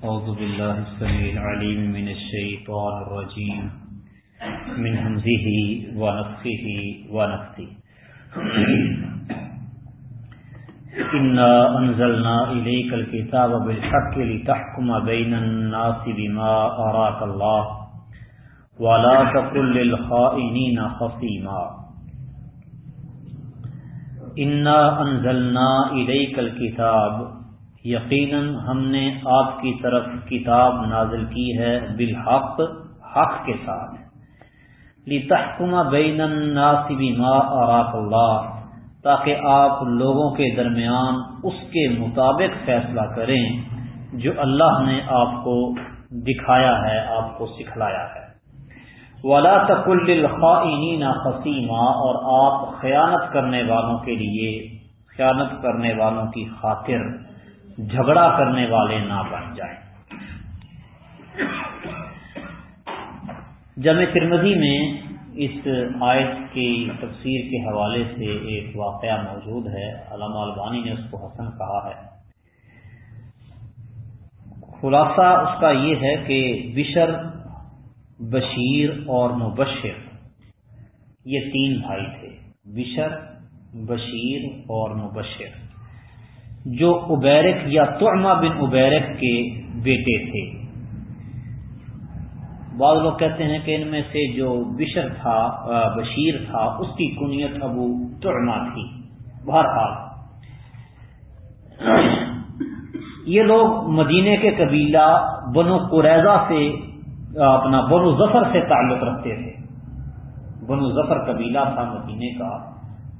أعوذ بالله السميع العليم من الشيطان الرجيم. من همزه ونفخه ونفثه. إنا أنزلنا إليك الكتاب بالحق لتحكم بين الناس بما أراك الله ولا تقل للخائنين خصيما. انا انزلنا الیک الکتاب یقیناً ہم نے آپ کی طرف کتاب نازل کی ہے بالحق، حق کے ساتھ۔ لتحکم بین الناس بما اراک اللہ تاکہ آپ لوگوں کے درمیان اس کے مطابق فیصلہ کریں جو اللہ نے آپ کو دکھایا ہے، آپ کو سکھلایا ہے۔ ولا تکل الخائنین خسیمہ اور آپ خیانت کرنے والوں کے لیے، خیانت کرنے والوں کی خاطر۔ جھگڑا کرنے والے نہ بن جائیں۔ جمع ترمزی میں اس آیت کی تفسیر کے حوالے سے ایک واقعہ موجود ہے۔ علامہ البانی نے اس کو حسن کہا ہے۔ خلاصہ اس کا یہ ہے کہ بشر، بشیر اور مبشر، یہ تین بھائی تھے۔ بشر، بشیر اور مبشر۔ جو ابیرک یا تعما بن ابیرک کے بیٹے تھے۔ بعض لوگ کہتے ہیں کہ ان میں سے جو بشر تھا بشیر تھا، اس کی کنیت ابو تعما تھی۔ بہرحال، یہ لوگ مدینے کے قبیلہ بنو قریضہ سے اپنا بنو ظفر سے تعلق رکھتے تھے۔ بنو ظفر قبیلہ تھا مدینے کا،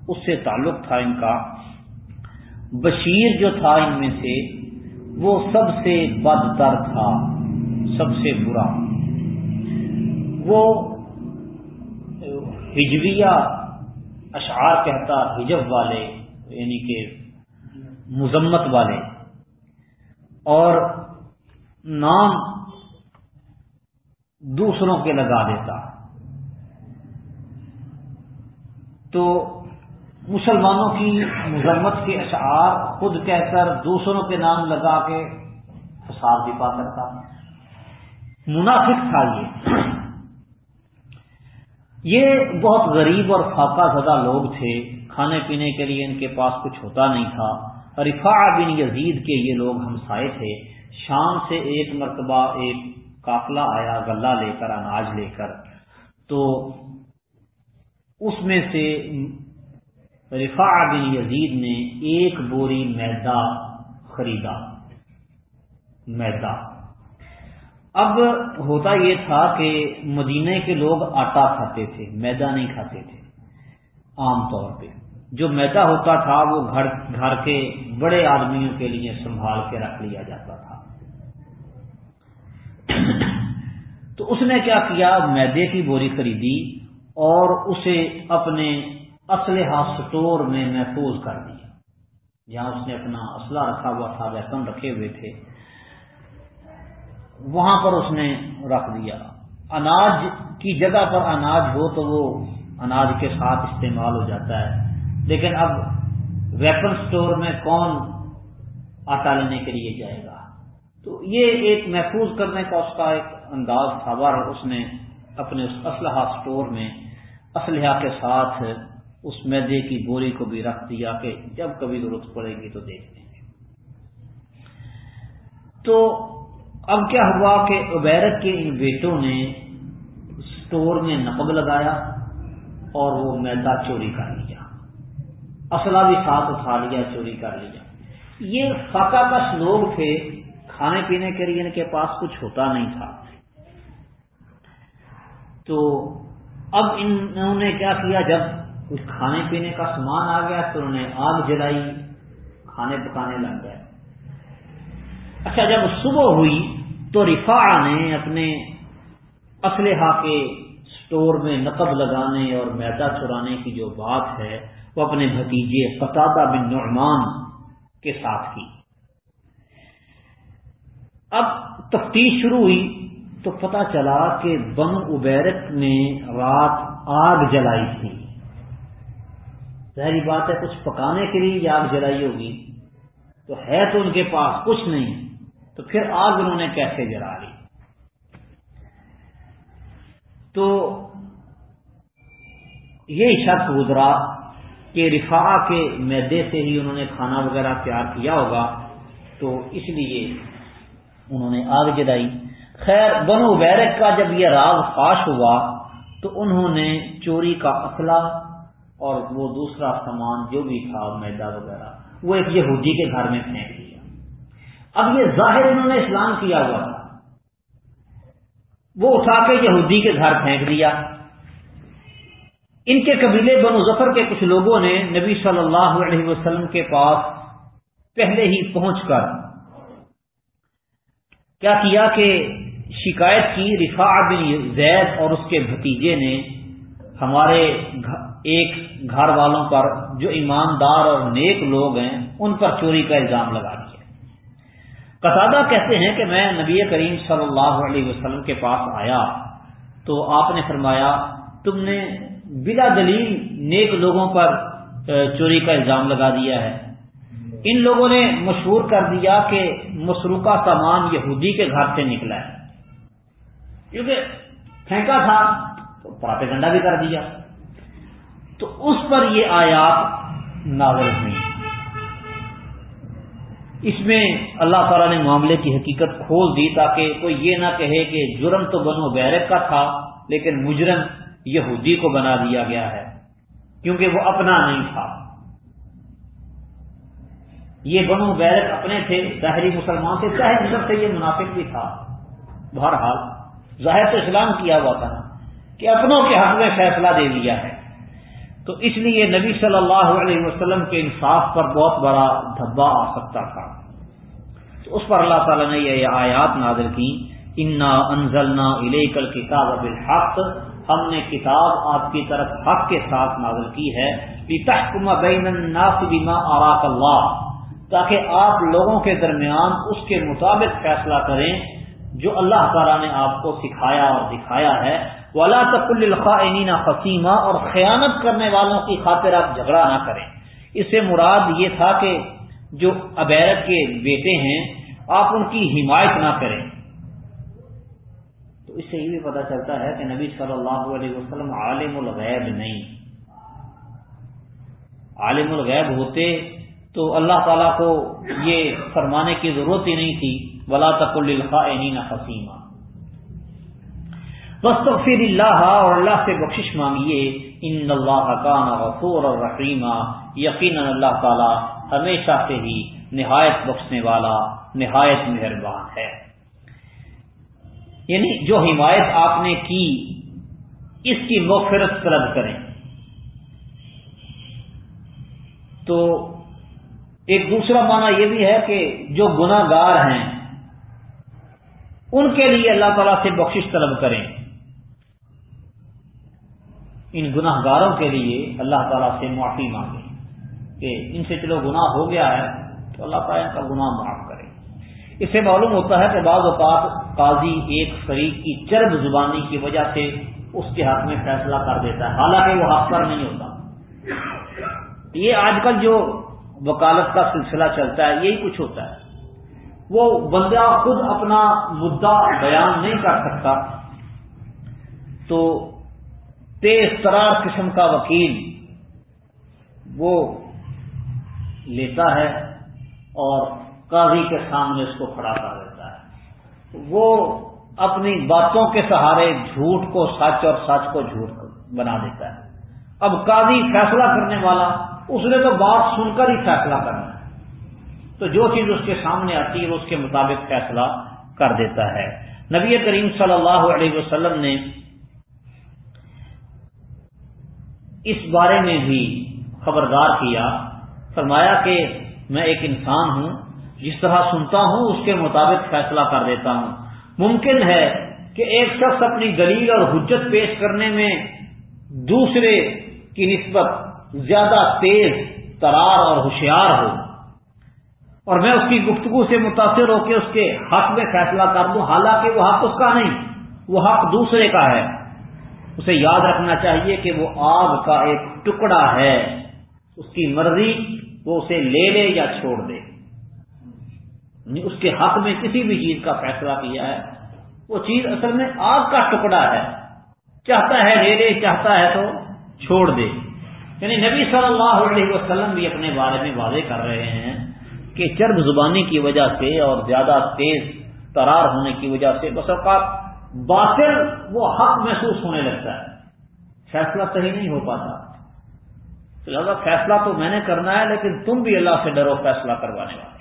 اس سے تعلق تھا ان کا۔ بشیر جو تھا ان میں سے، وہ سب سے بدتر تھا، سب سے برا۔ وہ ہجویہ اشعار کہتا ہجب والے یعنی کہ مذمت والے۔ اور نام دوسروں کے لگا دیتا۔ تو مسلمانوں کی مذمت کے اشعار خود کہہ کر دوسروں کے نام لگا کے فساد دفاع کرتا منافق تھا یہ۔ یہ بہت غریب اور فاقہ زدہ لوگ تھے۔ کھانے پینے کے لیے ان کے پاس کچھ ہوتا نہیں تھا۔ رفا بن یزید کے یہ لوگ ہمسائے تھے۔ شام سے ایک مرتبہ ایک قافلہ آیا غلہ لے کر، اناج لے کر۔ تو اس میں سے رفا بن یزید نے ایک بوری میدا خریدا۔ میدا۔ اب ہوتا یہ تھا کہ مدینے کے لوگ آٹا کھاتے تھے، میدا نہیں کھاتے تھے۔ عام طور پہ جو میدا ہوتا تھا، وہ گھر گھر کے بڑے آدمیوں کے لیے سنبھال کے رکھ لیا جاتا تھا۔ تو اس نے کیا کیا؟ میدے کی بوری خریدی اور اسے اپنے اسلحہ سٹور میں محفوظ کر دیا۔ جہاں اس نے اپنا اسلحہ رکھا ہوا تھا، ویپن رکھے ہوئے تھے۔ وہاں پر اس نے رکھ دیا۔ اناج کی جگہ پر اناج ہو تو وہ اناج کے ساتھ استعمال ہو جاتا ہے۔ لیکن اب ویپن سٹور میں کون آٹا لینے کے لیے جائے گا؟ تو یہ ایک محفوظ کرنے کا اس کا ایک انداز تھا۔ بار اس نے اپنے اسلحہ سٹور میں اسلحہ کے ساتھ اس میدے کی بوری کو بھی رکھ دیا کہ جب کبھی ضرورت پڑے گی تو دیکھ لیں۔ گے تو اب کیا ہوا کہ ابیرت کے ان بیٹوں نے اسٹور میں نقب لگایا اور وہ میدا چوری کر لیا۔ اسلحہ بھی ساتھ اٹھا لیا، چوری کر لیا۔ یہ فاقہ کش لوگ تھے، کھانے پینے کے لیے ان کے پاس کچھ ہوتا نہیں تھا۔ تو اب انہوں نے کیا کیا؟ جب کچھ کھانے پینے کا سامان آ گیا تو انہوں نے آگ جلائی، کھانے پکانے لگ گئے۔ اچھا جب صبح ہوئی تو رفا نے اپنے اسلحہ کے سٹور میں نقب لگانے اور میدا چرانے کی جو بات ہے، وہ اپنے بھتیجے قطادہ بن نعمان کے ساتھ کی۔ اب تفتیش شروع ہوئی تو پتہ چلا کہ بن ابیرک نے رات آگ جلائی تھی۔ ظاہری بات ہے، کچھ پکانے کے لیے آگ جلائی ہوگی۔ تو ہے تو ان کے پاس، کچھ نہیں۔ تو پھر آگ انہوں نے کیسے جلا لی؟ تو یہ شخص گزرا کہ رفا کے میدے سے ہی انہوں نے کھانا وغیرہ تیار کیا ہوگا۔ تو اس لیے انہوں نے آگ جلائی۔ خیر، بنو بیرک کا جب یہ راز فاش ہوا تو انہوں نے چوری کا اصلہ اور وہ دوسرا سامان جو بھی تھا، میدا وغیرہ، وہ ایک یہودی کے گھر میں پھینک دیا۔ اب یہ ظاہر انہوں نے اسلام کیا ہوا۔ تھا وہ اٹھا کے یہودی کے گھر پھینک دیا۔ ان کے قبیلے بنو ظفر کے کچھ لوگوں نے نبی صلی اللہ علیہ وسلم کے پاس پہلے ہی پہنچ کر کیا کیا کہ شکایت کی رفا بن زید اور اس کے بھتیجے نے ہمارے ایک گھر والوں پر جو ایماندار اور نیک لوگ ہیں، ان پر چوری کا الزام لگا دیا۔ قطادہ کہتے ہیں کہ میں نبی کریم صلی اللہ علیہ وسلم کے پاس آیا تو آپ نے فرمایا، تم نے بلا دلیل نیک لوگوں پر چوری کا الزام لگا دیا ہے۔ ان لوگوں نے مشہور کر دیا کہ مسروقہ سامان یہودی کے گھر سے نکلا ہے۔ کیونکہ پھینکا تھا تو پراپے بھی کر دیا۔ تو اس پر یہ آیات ناول ہوئی۔ اس میں اللہ تعالیٰ نے معاملے کی حقیقت کھول دی تاکہ کوئی یہ نہ کہے کہ جرم تو بنو بیرک کا تھا، لیکن مجرم یہودی کو بنا دیا گیا ہے، کیونکہ وہ اپنا نہیں تھا۔ یہ بنو بیرک اپنے تھے، ظاہری مسلمان سے چاہے مصر سے یہ منافق بھی تھا۔ بہرحال، ظاہر تو اسلام کیا ہوا تھا۔ کہ اپنوں کے حق میں فیصلہ دے دیا ہے۔ تو اس لیے نبی صلی اللہ علیہ وسلم کے انصاف پر بہت بڑا دھبا آ سکتا تھا۔ تو اس پر اللہ تعالیٰ نے یہ آیات نازل کی، انا انزلنا الیکل کتاب بالحق ہم نے کتاب آپ کی طرف حق کے ساتھ نازل کی ہے۔ بین الناس بما اراک اللہ تاکہ آپ لوگوں کے درمیان اس کے مطابق فیصلہ کریں جو اللہ تعالیٰ نے آپ کو سکھایا اور دکھایا ہے۔ ولا تک الخائنین فسیمہ اور خیانت کرنے والوں کی خاطر آپ جھگڑا نہ کریں۔ اس سے مراد یہ تھا کہ جو ابیرت کے بیٹے ہیں، آپ ان کی حمایت نہ کریں۔ تو اس سے یہ بھی پتا چلتا ہے کہ نبی صلی اللہ علیہ وسلم عالم الغیب نہیں۔ عالم الغیب ہوتے تو اللہ تعالیٰ کو یہ فرمانے کی ضرورت ہی نہیں تھی۔ ولا تک الخا حسیمہ بس اللہ اور اللہ سے بخشش مانگیے، ان اللہ کان غفور اور رحیمہ یقینا اللہ تعالیٰ ہمیشہ سے ہی نہایت بخشنے والا، نہایت مہربان ہے۔ یعنی جو حمایت آپ نے کی، اس کی مغفرت طلب کریں۔ تو ایک دوسرا معنی یہ بھی ہے کہ جو گناہ گار ہیں، ان کے لیے اللہ تعالی سے بخشش طلب کریں۔ ان گناہ گاروں کے لیے اللہ تعالیٰ سے معافی مانگیں کہ ان سے چلو گناہ ہو گیا ہے تو اللہ تعالیٰ ان کا گناہ معاف کرے۔ اس سے معلوم ہوتا ہے کہ بعض اوقات قاضی ایک فریق کی چرب زبانی کی وجہ سے اس کے حق میں فیصلہ کر دیتا ہے، حالانکہ وہ حق پر نہیں ہوتا۔ یہ آج کل جو وکالت کا سلسلہ چلتا ہے، یہی کچھ ہوتا ہے۔ وہ بندہ خود اپنا مدعا بیان نہیں کر سکتا، تو تیز ترار قسم کا وکیل وہ لیتا ہے اور قاضی کے سامنے اس کو کھڑا کر دیتا ہے۔ وہ اپنی باتوں کے سہارے جھوٹ کو سچ اور سچ کو جھوٹ بنا دیتا ہے۔ اب قاضی فیصلہ کرنے والا، اس نے تو بات سن کر ہی فیصلہ کرنا ہے۔ تو جو چیز اس کے سامنے آتی ہے وہ اس کے مطابق فیصلہ کر دیتا ہے۔ نبی کریم صلی اللہ علیہ وسلم نے اس بارے میں بھی خبردار کیا، فرمایا کہ میں ایک انسان ہوں، جس طرح سنتا ہوں، اس کے مطابق فیصلہ کر دیتا ہوں۔ ممکن ہے کہ ایک شخص اپنی دلیل اور حجت پیش کرنے میں دوسرے کی نسبت زیادہ تیز، ترار اور ہوشیار ہو۔ اور میں اس کی گفتگو سے متاثر ہو کے اس کے حق میں فیصلہ کر دوں، حالانکہ وہ حق اس کا نہیں، وہ حق دوسرے کا ہے۔ اسے یاد رکھنا چاہیے کہ وہ آگ کا ایک ٹکڑا ہے۔ اس کی مرضی وہ اسے لے لے یا چھوڑ دے۔ یعنی اس کے حق میں کسی بھی چیز کا فیصلہ کیا ہے۔ وہ چیز اصل میں آگ کا ٹکڑا ہے۔ چاہتا ہے لے لے، چاہتا ہے تو چھوڑ دے۔ یعنی نبی صلی اللہ علیہ وسلم بھی اپنے بارے میں واضح کر رہے ہیں کہ چرب زبانی کی وجہ سے اور زیادہ تیز ترار ہونے کی وجہ سے بس اوقات باطل وہ حق محسوس ہونے لگتا ہے۔ فیصلہ صحیح نہیں ہو پاتا۔ لہٰذا فیصلہ تو میں نے کرنا ہے، لیکن تم بھی اللہ سے ڈرو، فیصلہ کروانے والے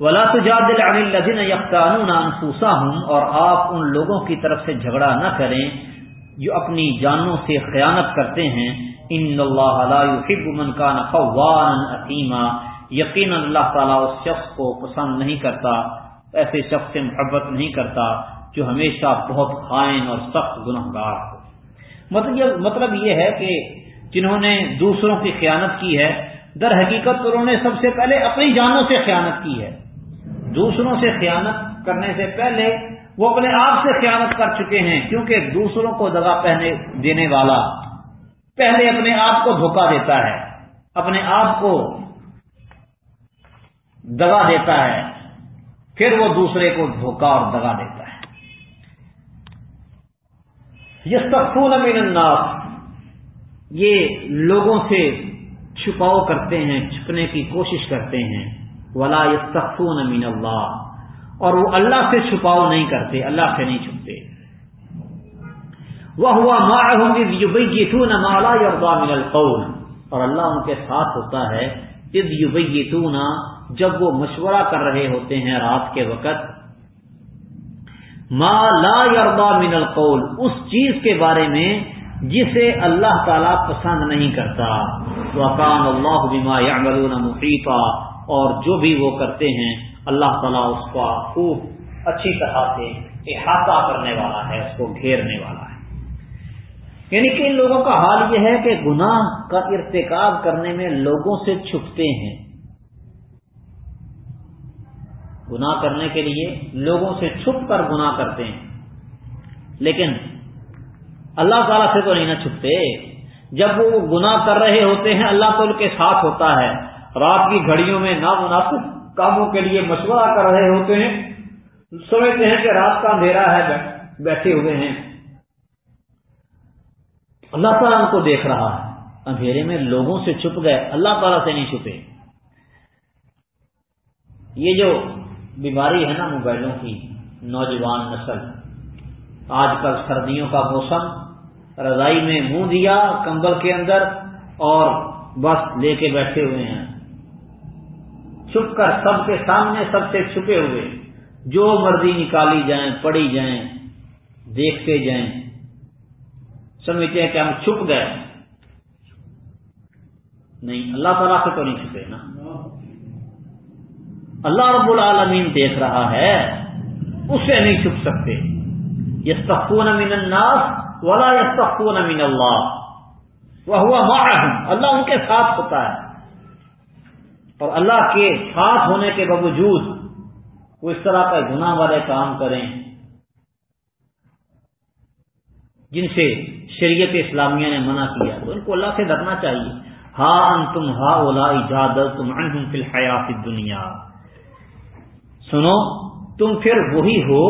ولا تجادل عن الذين يختارون انفسهم اور آپ ان لوگوں کی طرف سے جھگڑا نہ کریں جو اپنی جانوں سے خیانت کرتے ہیں۔ ان اللہ لا يحب من كان خوانا اثیما یقینا اللہ تعالی اس شخص کو پسند نہیں کرتا، ایسے شخص سے محبت نہیں کرتا۔ جو ہمیشہ بہت خائن اور سخت گناہ گار ہو۔ مطلب, مطلب یہ ہے کہ جنہوں نے دوسروں کی خیانت کی ہے در حقیقت انہوں نے سب سے پہلے اپنی جانوں سے خیانت کی ہے۔ دوسروں سے خیانت کرنے سے پہلے وہ اپنے آپ سے خیانت کر چکے ہیں کیونکہ دوسروں کو دگا پہنے دینے والا پہلے اپنے آپ کو دھوکہ دیتا ہے اپنے آپ کو دگا دیتا ہے پھر وہ دوسرے کو دھوکہ اور دگا دیتا ہے۔ یہ سخون امین الناس یہ لوگوں سے چھپاؤ کرتے ہیں، چھپنے کی کوشش کرتے ہیں۔ ولا یستخفون من اللہ اور وہ اللہ سے چھپاؤ نہیں کرتے، اللہ سے نہیں چھپتے۔ وہ ہوا مالا من القول۔ اور اللہ ان کے ساتھ ہوتا ہے جب وہ مشورہ کر رہے ہوتے ہیں رات کے وقت ما لا یربا من القول اس چیز کے بارے میں جسے اللہ تعالی پسند نہیں کرتا۔ وکان اللہ بما يعملون محیطا اور جو بھی وہ کرتے ہیں، اللہ تعالیٰ اس کا خوب اچھی طرح سے احاطہ کرنے والا ہے، اس کو گھیرنے والا ہے۔ یعنی کہ ان لوگوں کا حال یہ ہے کہ گناہ کا ارتکاب کرنے میں لوگوں سے چھپتے ہیں۔ گناہ کرنے کے لیے لوگوں سے چھپ کر گناہ کرتے ہیں۔ لیکن اللہ تعالیٰ سے تو نہیں نہ چھپتے۔ جب وہ گناہ کر رہے ہوتے ہیں، اللہ تو ان کے ساتھ ہوتا ہے۔ رات کی گھڑیوں میں نامناسب کاموں کے لیے مشورہ کر رہے ہوتے ہیں۔ سمجھتے ہیں کہ رات کا اندھیرا ہے بیٹھے ہوئے ہیں۔ اللہ تعالیٰ ان کو دیکھ رہا ہے۔ اندھیرے میں لوگوں سے چھپ گئے، اللہ تعالیٰ سے نہیں چھپے۔ یہ جو بیماری ہے نا موبائلوں کی، نوجوان نسل۔ آج کل سردیوں کا موسم، رضائی میں منہ دیا کمبل کے اندر اور بس لے کے بیٹھے ہوئے ہیں۔ چھپ کر سب کے سامنے سب سے چھپے ہوئے۔ جو مرضی نکالی جائیں پڑی جائیں، دیکھتے جائیں۔ سمجھتے ہیں کہ ہم چھپ گئے۔ نہیں، اللہ تعالیٰ سے تو نہیں چھپے نا۔ اللہ رب العالمین دیکھ رہا ہے اس سے نہیں چھپ سکتے۔ یہ سخون امین الناس ولا یہ سخون امین اللہ۔ وہ ہوا اللہ ان کے ساتھ ہوتا ہے۔ اور اللہ کے ساتھ ہونے کے باوجود وہ اس طرح کا گناہ والے کام کریں۔ جن سے شریعت اسلامیہ نے منع کیا، تو ان کو اللہ سے ڈرنا چاہیے۔ ہاں تم ہا اولا اجازت تم ان فی الحیات دنیا سنو، تم پھر وہی ہو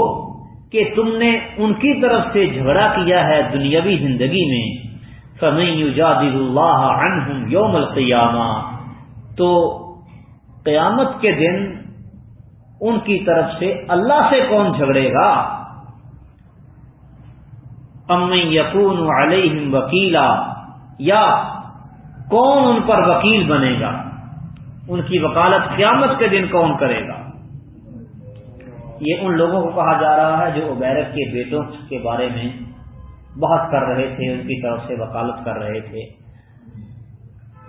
کہ تم نے ان کی طرف سے جھگڑا کیا ہے دنیاوی زندگی میں۔ سمئی اللہ عنہم یوم القیامہ تو قیامت کے دن ان کی طرف سے اللہ سے کون جھگڑے گا؟ ام یقون علیہم وکیلا یا کون ان پر وکیل بنے گا؟ ان کی وکالت قیامت کے دن کون کرے گا؟ یہ ان لوگوں کو کہا جا رہا ہے جو عبیرت کے بیٹوں کے بارے میں بحث کر رہے تھے، ان کی طرف سے وکالت کر رہے تھے۔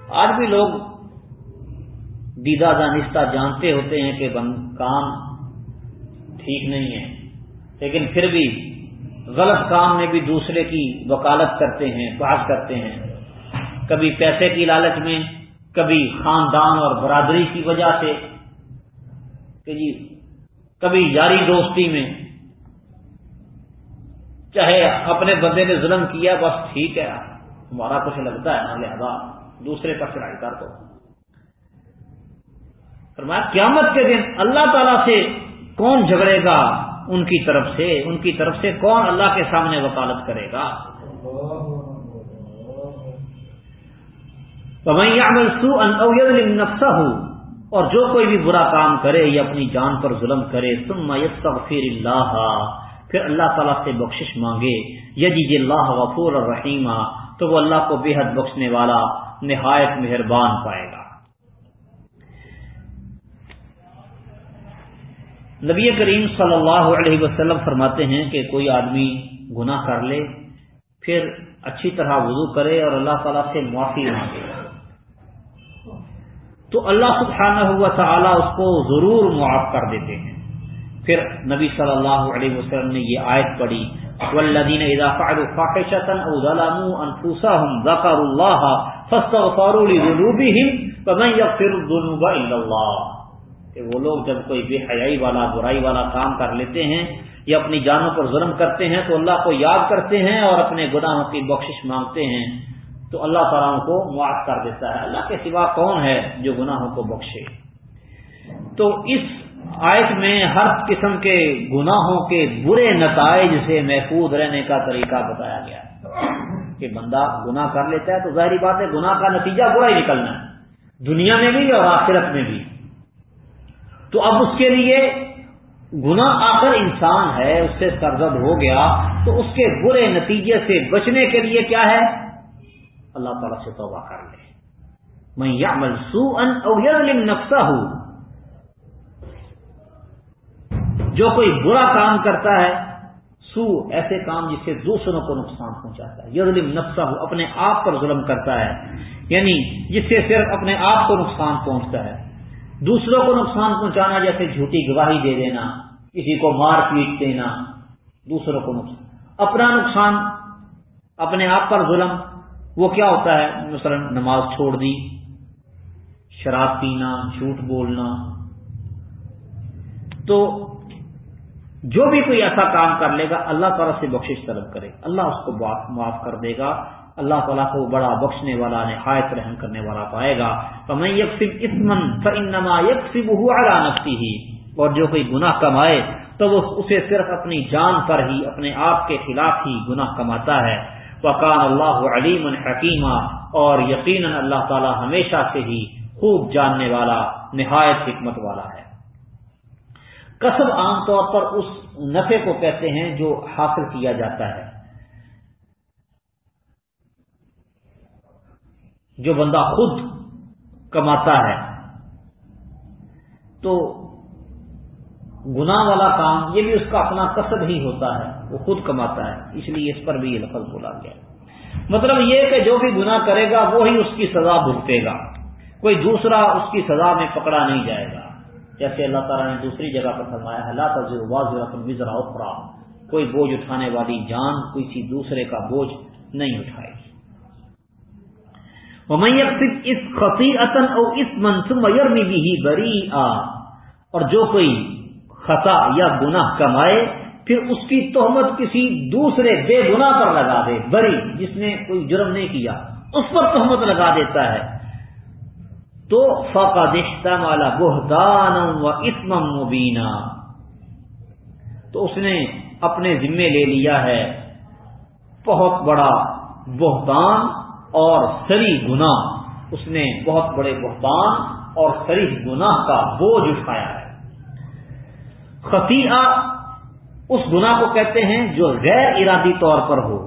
آج بھی لوگ دیدہ دانستہ جانتے ہوتے ہیں کہ کام ٹھیک نہیں ہے، لیکن پھر بھی غلط کام میں بھی دوسرے کی وکالت کرتے ہیں بات کرتے ہیں۔ کبھی پیسے کی لالچ میں، کبھی خاندان اور برادری کی وجہ سے۔ کہ جی کبھی یاری دوستی میں، چاہے اپنے بندے نے ظلم کیا، بس ٹھیک ہے، ہمارا کچھ لگتا ہے نا لہذا دوسرے کا چڑھائی کر دو فرمایا، قیامت کے دن اللہ تعالی سے کون جھگڑے گا؟ ان کی طرف سے، ان کی طرف سے کون اللہ کے سامنے وکالت کرے گا؟ نفسہ ہو اور جو کوئی بھی برا کام کرے یا اپنی جان پر ظلم کرے، ثم یستغفر اللہ، پھر اللہ تعالیٰ سے بخشش مانگے یجی اللہ غفور الرحیمہ تو وہ اللہ کو بے حد بخشنے والا نہایت مہربان پائے گا۔ نبی کریم صلی اللہ علیہ وسلم فرماتے ہیں کہ کوئی آدمی گناہ کر لے، پھر اچھی طرح وضو کرے اور اللہ تعالیٰ سے معافی مانگے۔ تو اللہ سبحانہ ہوا تعالیٰ اس کو ضرور معاف کر دیتے ہیں۔ پھر نبی صلی اللہ علیہ وسلم نے یہ آیت پڑھی والذین اذا فعلوا فاحشة او ظلموا انفسهم ذكروا الله فاستغفروا لذنوبهم يغفر الذنوب الا الله۔ کہ وہ لوگ جب کوئی بے حیائی والا، برائی والا کام کر لیتے ہیں یا اپنی جانوں پر ظلم کرتے ہیں تو اللہ کو یاد کرتے ہیں اور اپنے گناہوں کی بخشش مانگتے ہیں۔ تو اللہ تعالیٰ کو معاف کر دیتا ہے۔ اللہ کے سوا کون ہے جو گناہوں کو بخشے؟ تو اس آیت میں ہر قسم کے گناہوں کے برے نتائج سے محفوظ رہنے کا طریقہ بتایا گیا۔ کہ بندہ گناہ کر لیتا ہے تو ظاہری بات ہے، گناہ کا نتیجہ برا ہی نکلنا ہے، دنیا میں بھی اور آخرت میں بھی۔ تو اب اس کے لیے گنا آخر انسان ہے، اس سے سرزد ہو گیا۔ تو اس کے برے نتیجے سے بچنے کے لیے کیا ہے؟ اللہ تعالیٰ سے توبہ کر لے۔ میں یا سو ان نقصہ ہوں جو کوئی برا کام کرتا ہے سو ایسے کام جس سے دوسروں کو نقصان پہنچاتا ہے۔ یزلم نفسہ ہو اپنے آپ پر ظلم کرتا ہے یعنی جس سے صرف اپنے آپ کو نقصان پہنچتا ہے۔ دوسروں کو نقصان پہنچانا، جیسے جھوٹی گواہی دے دینا، کسی کو مار پیٹ دینا، دوسروں کو نقصان۔ اپنا نقصان، اپنے آپ پر ظلم وہ کیا ہوتا ہے؟ مثلا نماز چھوڑ دی، شراب پینا، جھوٹ بولنا۔ تو جو بھی کوئی ایسا کام کر لے گا، اللہ تعالیٰ سے بخشش طلب کرے۔ اللہ اس کو معاف کر دے گا۔ اللہ تعالیٰ کو بڑا بخشنے والا، نہایت رحم کرنے والا پائے گا۔ تو میں یکسب اسمن فنما یکسب ہوا نفسی ہی اور جو کوئی گناہ کمائے، تو وہ اسے صرف اپنی جان پر ہی، اپنے آپ کے خلاف ہی گناہ کماتا ہے۔ وقان اللہ علیم حکیمہ، اور یقیناً اللہ تعالیٰ ہمیشہ سے ہی خوب جاننے والا، نہایت حکمت والا ہے۔ کسب عام طور پر اس نفے کو کہتے ہیں جو حاصل کیا جاتا ہے۔ جو بندہ خود کماتا ہے۔ تو گنا والا کام، یہ بھی اس کا اپنا کسب ہی ہوتا ہے، وہ خود کماتا ہے۔ اس لیے اس پر بھی یہ لفظ بولا گیا۔ مطلب یہ کہ جو بھی گنا کرے گا، وہی وہ اس کی سزا بھگتے گا۔ کوئی دوسرا اس کی سزا میں پکڑا نہیں جائے گا۔ جیسے اللہ تعالیٰ نے دوسری جگہ پر فرمایا ہے تجر واضح وزرا اخرا کوئی بوجھ اٹھانے والی جان کسی دوسرے کا بوجھ نہیں اٹھائے گی۔ اس خفی اطن اور اس منصوب میں بھی بری آ اور جو کوئی خطا یا گناہ کمائے پھر اس کی تہمت کسی دوسرے بے گنا پر لگا دے، بری، جس نے کوئی جرم نہیں کیا، اس پر تہمت لگا دیتا ہے۔ تو فاقا دشتا مالا بہتان و اسم مبینہ تو اس نے اپنے ذمے لے لیا ہے۔ بہت بڑا بہتان اور سری گنا اس نے بہت بڑے بہتان اور سری گناہ کا بوجھ اٹھایا ہے۔ خفیہ اس گنا کو کہتے ہیں جو غیر ارادی طور پر ہو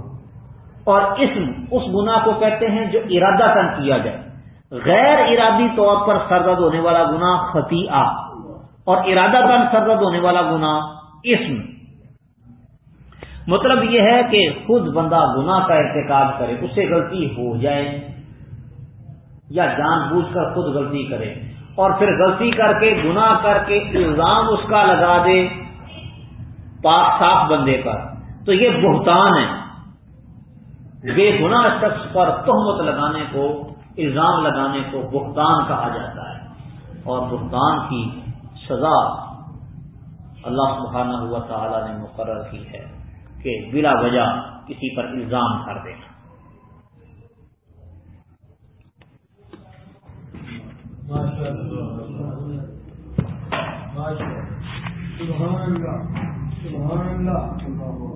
اور اسم اس گنا کو کہتے ہیں جو ارادہ تن کیا جائے۔ غیر ارادی طور پر سرد ہونے والا گنا خطیہ اور ارادہ تن سرد ہونے والا گنا اسم۔ مطلب یہ ہے کہ خود بندہ گناہ کا ارتکاب کرے اس سے غلطی ہو جائے یا جان بوجھ کر خود غلطی کرے اور پھر غلطی کر کے، گناہ کر کے الزام اس کا لگا دے۔ پاک صاف بندے پر۔ تو یہ بہتان ہے۔ بے گناہ شخص پر تہمت لگانے کو، الزام لگانے کو بہتان کہا جاتا ہے۔ اور بہتان کی سزا اللہ سبحانہ ہوا تعالی نے مقرر کی ہے کہ بلا وجہ کسی پر الزام کر دینا۔ ماشاء اللہ اللہ۔ سبحان اللہ.